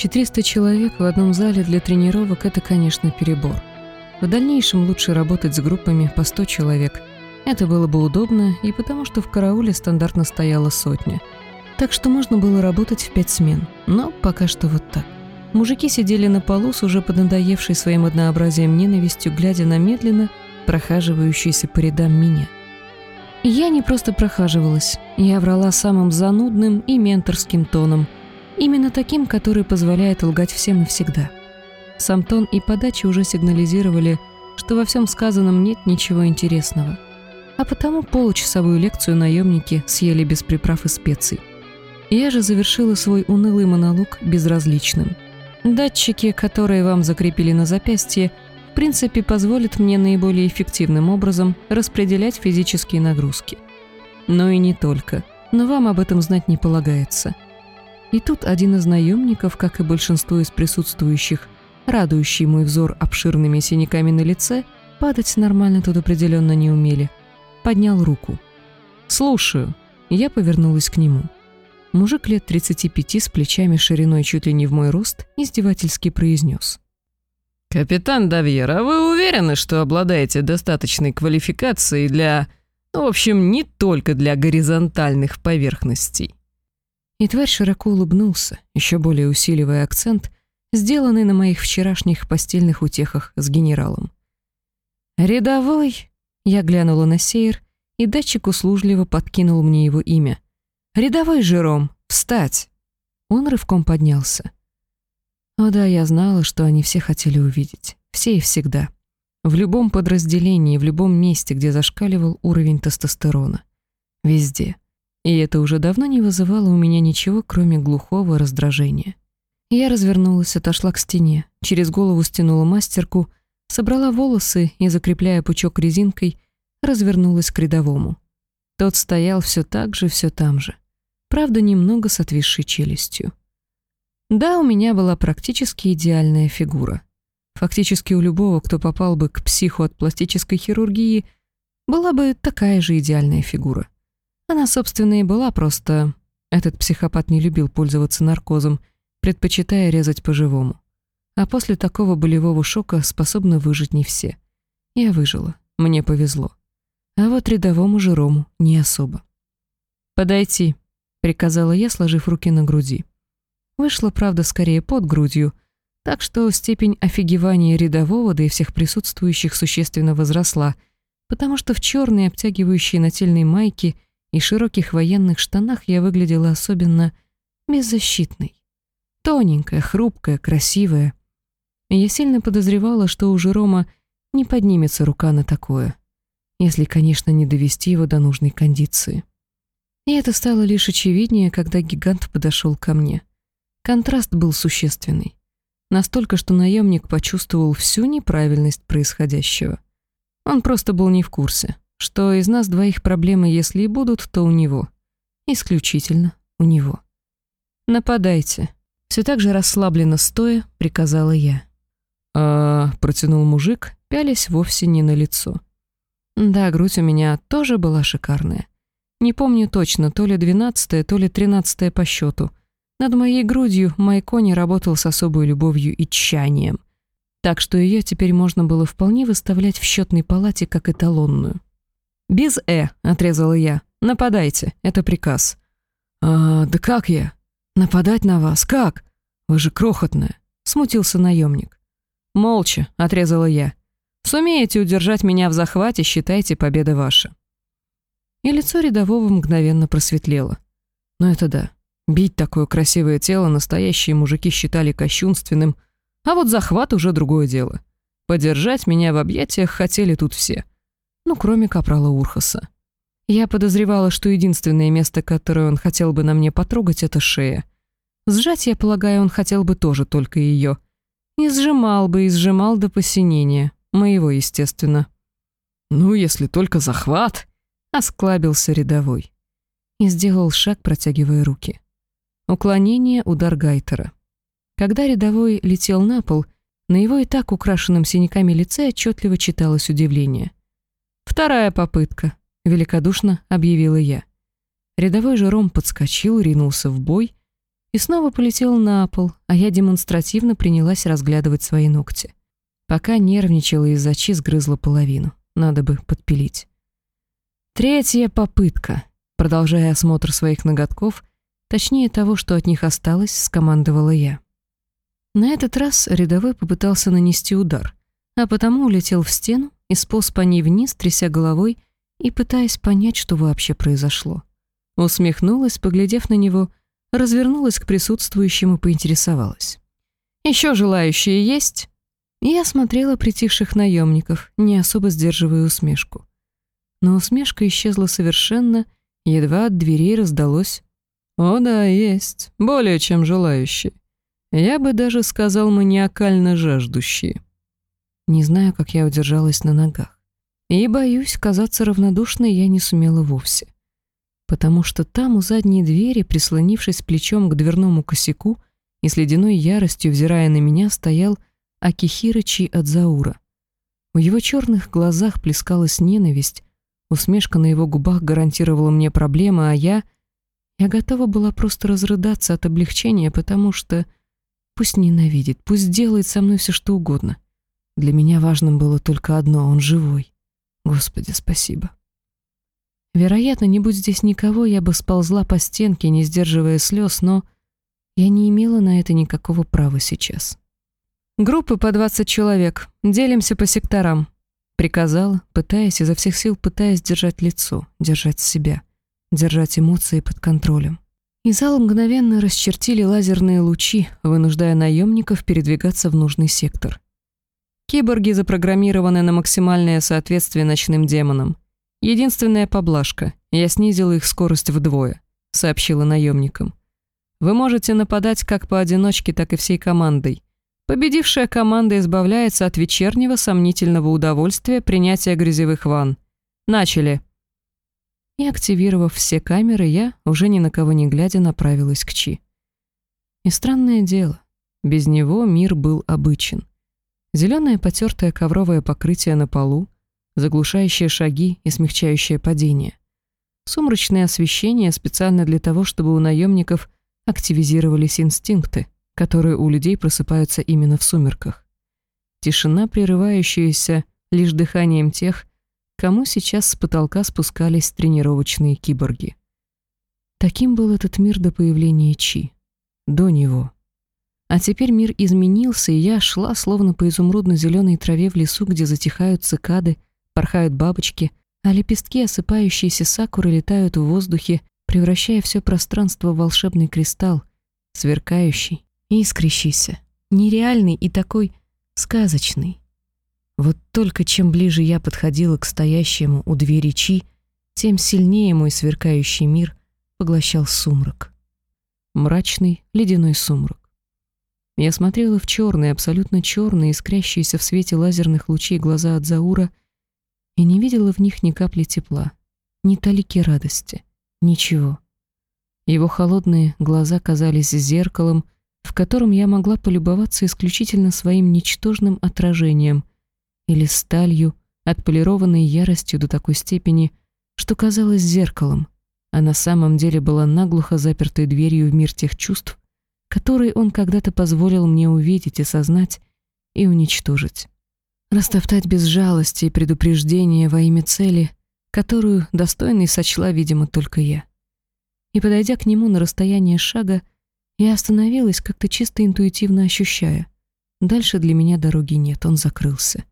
400 человек в одном зале для тренировок – это, конечно, перебор. В дальнейшем лучше работать с группами по 100 человек. Это было бы удобно, и потому что в карауле стандартно стояла сотня. Так что можно было работать в пять смен, но пока что вот так. Мужики сидели на полу с уже поднадоевшей своим однообразием ненавистью, глядя на медленно прохаживающуюся по рядам меня. Я не просто прохаживалась, я врала самым занудным и менторским тоном, именно таким, который позволяет лгать всем и всегда. Сам тон и подача уже сигнализировали, что во всем сказанном нет ничего интересного. А потому получасовую лекцию наемники съели без приправ и специй. Я же завершила свой унылый монолог безразличным. Датчики, которые вам закрепили на запястье, в принципе позволят мне наиболее эффективным образом распределять физические нагрузки. Но и не только. Но вам об этом знать не полагается. И тут один из наемников, как и большинство из присутствующих, радующий мой взор обширными синяками на лице, падать нормально тут определенно не умели, поднял руку. «Слушаю». Я повернулась к нему. Мужик лет 35 с плечами шириной чуть ли не в мой рост издевательски произнес. «Капитан Давьер, а вы уверены, что обладаете достаточной квалификацией для... Ну, в общем, не только для горизонтальных поверхностей?» И тварь широко улыбнулся, еще более усиливая акцент, сделанный на моих вчерашних постельных утехах с генералом. «Рядовой?» Я глянула на Сейр, и датчик услужливо подкинул мне его имя. «Рядовой Жером, встать!» Он рывком поднялся. О да, я знала, что они все хотели увидеть. Все и всегда. В любом подразделении, в любом месте, где зашкаливал уровень тестостерона. Везде. И это уже давно не вызывало у меня ничего, кроме глухого раздражения. Я развернулась, отошла к стене, через голову стянула мастерку, собрала волосы и, закрепляя пучок резинкой, развернулась к рядовому. Тот стоял все так же, все там же. Правда, немного с отвисшей челюстью. Да, у меня была практически идеальная фигура. Фактически у любого, кто попал бы к психу от пластической хирургии, была бы такая же идеальная фигура. Она, собственно, и была просто... Этот психопат не любил пользоваться наркозом, предпочитая резать по-живому. А после такого болевого шока способны выжить не все. Я выжила, мне повезло. А вот рядовому Жерому не особо. «Подойти», — приказала я, сложив руки на груди. Вышло, правда, скорее под грудью, так что степень офигевания рядового, да и всех присутствующих существенно возросла, потому что в черной обтягивающей нательной майке и широких военных штанах я выглядела особенно беззащитной. Тоненькая, хрупкая, красивая. Я сильно подозревала, что у Жерома не поднимется рука на такое, если, конечно, не довести его до нужной кондиции. И это стало лишь очевиднее, когда гигант подошел ко мне. Контраст был существенный. Настолько, что наемник почувствовал всю неправильность происходящего. Он просто был не в курсе, что из нас двоих проблемы, если и будут, то у него. Исключительно у него. «Нападайте», — все так же расслабленно стоя, приказала я. «А...» — протянул мужик, пялясь вовсе не на лицо. Да, грудь у меня тоже была шикарная. Не помню точно, то ли двенадцатая, то ли тринадцатая по счету — над моей грудью Майкони работал с особой любовью и тщанием, так что ее теперь можно было вполне выставлять в счетной палате как эталонную. «Без «э», — отрезала я. «Нападайте, это приказ». «А, да как я? Нападать на вас? Как? Вы же крохотная», — смутился наемник. «Молча», — отрезала я. «Сумеете удержать меня в захвате, считайте, победа ваша». И лицо рядового мгновенно просветлело. «Ну это да, Бить такое красивое тело настоящие мужики считали кощунственным, а вот захват уже другое дело. Подержать меня в объятиях хотели тут все. Ну, кроме капрала Урхаса. Я подозревала, что единственное место, которое он хотел бы на мне потрогать, это шея. Сжать, я полагаю, он хотел бы тоже только ее. И сжимал бы, и сжимал до посинения. Моего, естественно. «Ну, если только захват!» — осклабился рядовой. И сделал шаг, протягивая руки. Уклонение, удар Гайтера. Когда рядовой летел на пол, на его и так украшенном синяками лице отчетливо читалось удивление. «Вторая попытка», — великодушно объявила я. Рядовой Жером подскочил, ринулся в бой, и снова полетел на пол, а я демонстративно принялась разглядывать свои ногти. Пока нервничала из-за чи сгрызла половину. Надо бы подпилить. Третья попытка. Продолжая осмотр своих ноготков, точнее того, что от них осталось, скомандовала я. На этот раз рядовой попытался нанести удар, а потому улетел в стену и сполз по ней вниз, тряся головой и пытаясь понять, что вообще произошло. Усмехнулась, поглядев на него, развернулась к присутствующим и поинтересовалась. «Еще желающие есть?» Я смотрела притихших наемников, не особо сдерживая усмешку. Но усмешка исчезла совершенно, едва от дверей раздалось. «О да, есть, более чем желающие. Я бы даже сказал маниакально жаждущие». Не знаю, как я удержалась на ногах. И, боюсь, казаться равнодушной я не сумела вовсе. Потому что там, у задней двери, прислонившись плечом к дверному косяку и с ледяной яростью взирая на меня, стоял Акихира Чи Адзаура. В его черных глазах плескалась ненависть, усмешка на его губах гарантировала мне проблемы, а я... Я готова была просто разрыдаться от облегчения, потому что... Пусть ненавидит, пусть делает со мной все что угодно. Для меня важным было только одно — он живой. Господи, спасибо. Вероятно, не будь здесь никого, я бы сползла по стенке, не сдерживая слез, но я не имела на это никакого права сейчас. «Группы по 20 человек. Делимся по секторам», — приказала, пытаясь изо всех сил, пытаясь держать лицо, держать себя, держать эмоции под контролем. И зал мгновенно расчертили лазерные лучи, вынуждая наемников передвигаться в нужный сектор. Киборги запрограммированы на максимальное соответствие ночным демонам. Единственная поблажка — я снизила их скорость вдвое, сообщила наемникам. Вы можете нападать как поодиночке, так и всей командой. Победившая команда избавляется от вечернего сомнительного удовольствия принятия грязевых ванн. Начали. И активировав все камеры, я, уже ни на кого не глядя, направилась к Чи. И странное дело, без него мир был обычен. Зеленое потертое ковровое покрытие на полу, заглушающие шаги и смягчающее падение. Сумрачное освещение специально для того, чтобы у наемников активизировались инстинкты — которые у людей просыпаются именно в сумерках. Тишина, прерывающаяся лишь дыханием тех, кому сейчас с потолка спускались тренировочные киборги. Таким был этот мир до появления Чи. До него. А теперь мир изменился, и я шла, словно по изумрудно-зеленой траве в лесу, где затихают цикады, порхают бабочки, а лепестки, осыпающиеся сакуры, летают в воздухе, превращая все пространство в волшебный кристалл, сверкающий, искрящийся, нереальный и такой сказочный. Вот только чем ближе я подходила к стоящему у двери Чи, тем сильнее мой сверкающий мир поглощал сумрак. Мрачный ледяной сумрак. Я смотрела в черные, абсолютно черные, искрящиеся в свете лазерных лучей глаза от Заура и не видела в них ни капли тепла, ни талики радости, ничего. Его холодные глаза казались зеркалом, в котором я могла полюбоваться исключительно своим ничтожным отражением или сталью, отполированной яростью до такой степени, что казалось зеркалом, а на самом деле была наглухо запертой дверью в мир тех чувств, которые он когда-то позволил мне увидеть, осознать и уничтожить. Растоптать без жалости и предупреждения во имя цели, которую достойной сочла, видимо, только я. И, подойдя к нему на расстояние шага, я остановилась, как-то чисто интуитивно ощущая. Дальше для меня дороги нет, он закрылся.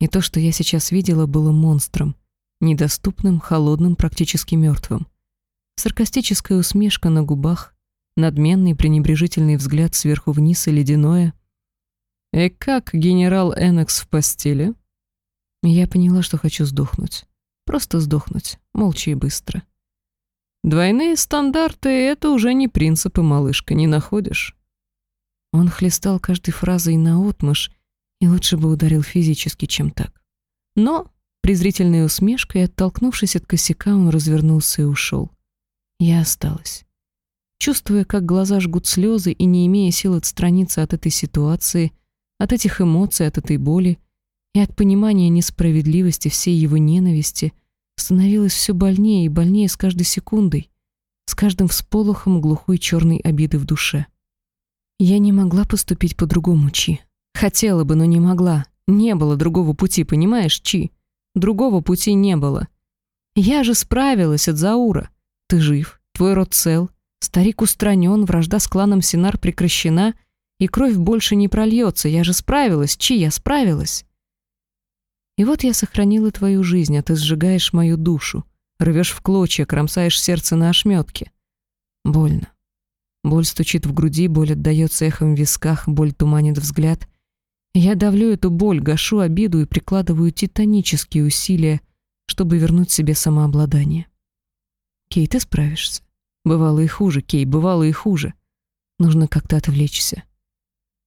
И то, что я сейчас видела, было монстром, недоступным, холодным, практически мертвым. Саркастическая усмешка на губах, надменный пренебрежительный взгляд сверху вниз и ледяное. «И как генерал Энекс в постели?» Я поняла, что хочу сдохнуть. Просто сдохнуть, молча и быстро. Двойные стандарты — это уже не принципы, малышка, не находишь?» Он хлестал каждой фразой наотмашь, и лучше бы ударил физически, чем так. Но, презрительной усмешкой, оттолкнувшись от косяка, он развернулся и ушел. Я осталась. Чувствуя, как глаза жгут слезы и не имея сил отстраниться от этой ситуации, от этих эмоций, от этой боли и от понимания несправедливости всей его ненависти — становилось все больнее и больнее с каждой секундой. с каждым всполохом глухой черной обиды в душе. Я не могла поступить по-другому, Чи. Хотела бы, но не могла. Не было другого пути, понимаешь, Чи? Другого пути не было. Я же справилась от Заура. Ты жив, твой род цел, старик устранен, вражда с кланом Синар прекращена, и кровь больше не прольется. Я же справилась, Чи, я справилась. И вот я сохранила твою жизнь, а ты сжигаешь мою душу, рвешь в клочья, кромсаешь сердце на ошметке. Больно. Боль стучит в груди, боль отдаётся эхом в висках, боль туманит взгляд. Я давлю эту боль, гашу обиду и прикладываю титанические усилия, чтобы вернуть себе самообладание. Кей, ты справишься. Бывало и хуже, Кей, бывало и хуже. Нужно как-то отвлечься.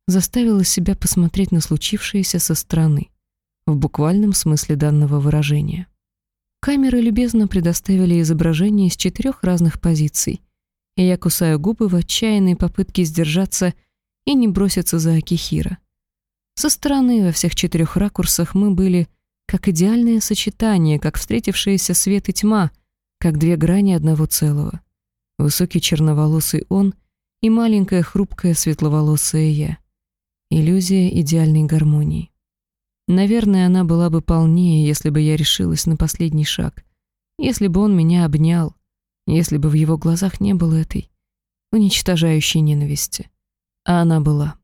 Заставила себя посмотреть на случившееся со стороны, в буквальном смысле данного выражения. Камеры любезно предоставили изображение из четырех разных позиций, и я кусаю губы в отчаянной попытке сдержаться и не броситься за Акихира. Со стороны во всех четырех ракурсах мы были как идеальное сочетание, как встретившиеся свет и тьма, как две грани одного целого. Высокий черноволосый он и маленькая хрупкая светловолосая я. Иллюзия идеальной гармонии. Наверное, она была бы полнее, если бы я решилась на последний шаг, если бы он меня обнял, если бы в его глазах не было этой уничтожающей ненависти. А она была.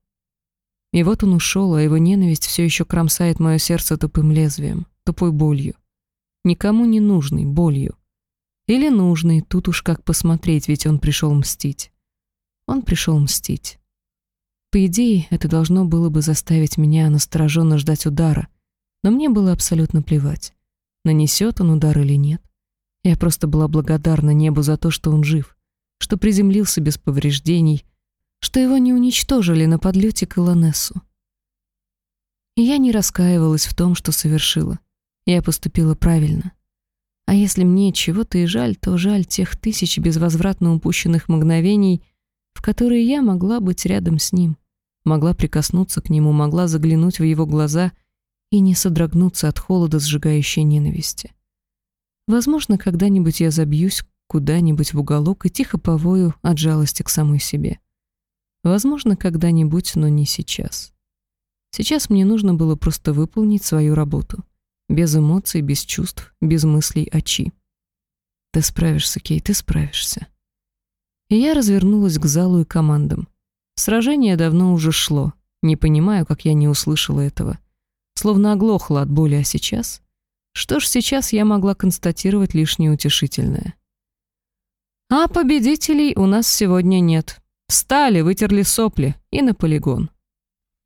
И вот он ушел, а его ненависть все еще кромсает мое сердце тупым лезвием, тупой болью. Никому не нужной болью. Или нужной, тут уж как посмотреть, ведь он пришел мстить. Он пришел мстить. По идее, это должно было бы заставить меня настороженно ждать удара, но мне было абсолютно плевать, нанесет он удар или нет. Я просто была благодарна небу за то, что он жив, что приземлился без повреждений, что его не уничтожили на подлете к Илонессу. И я не раскаивалась в том, что совершила. Я поступила правильно. А если мне чего-то и жаль, то жаль тех тысяч безвозвратно упущенных мгновений, в которые я могла быть рядом с ним, могла прикоснуться к нему, могла заглянуть в его глаза и не содрогнуться от холода сжигающей ненависти. Возможно, когда-нибудь я забьюсь куда-нибудь в уголок и тихо повою от жалости к самой себе. Возможно, когда-нибудь, но не сейчас. Сейчас мне нужно было просто выполнить свою работу. Без эмоций, без чувств, без мыслей о Чи. Ты справишься, Кей, ты справишься. И я развернулась к залу и командам. Сражение давно уже шло. Не понимаю, как я не услышала этого. Словно оглохла от боли, а сейчас... Что ж, сейчас я могла констатировать лишь неутешительное. А победителей у нас сегодня нет. Встали, вытерли сопли и на полигон.